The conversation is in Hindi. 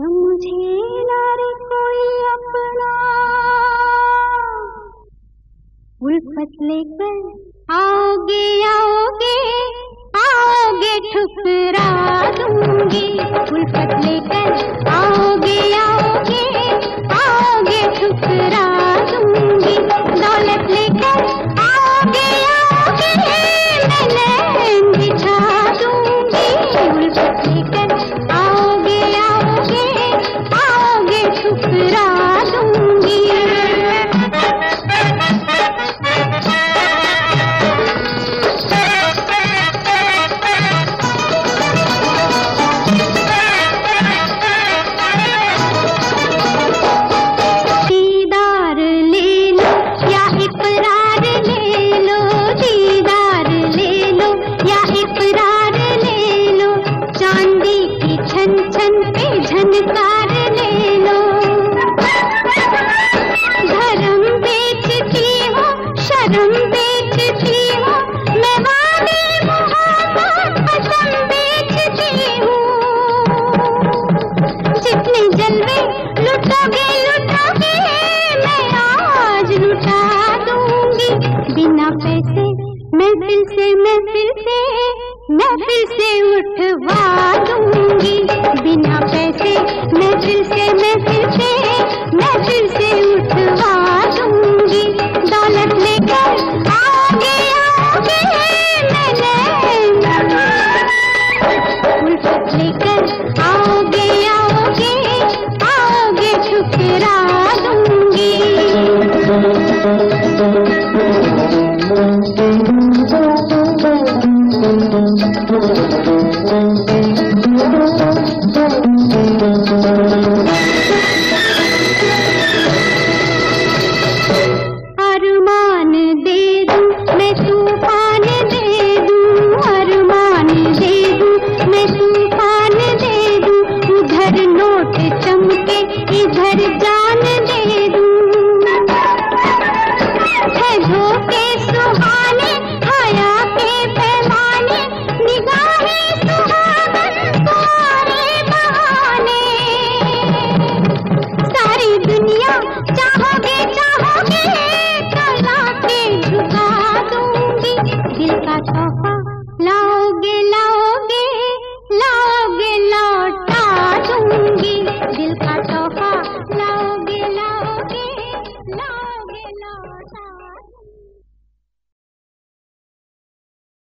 समझे ना कोई अपना। उल्फत लेकर आओगे आओगे आओगे ठुकरा दूँगी। उल्फत लेकर मैं फिर से मैं फिर से उठवा दूँगी। बिना पैसे मैं फिर से मैं फिर से मैं फिर से उठवा दूँगी। दौलत लेकर आओगे मैंने। उल्फत लेकर आओगे Thank you. छोरा छोको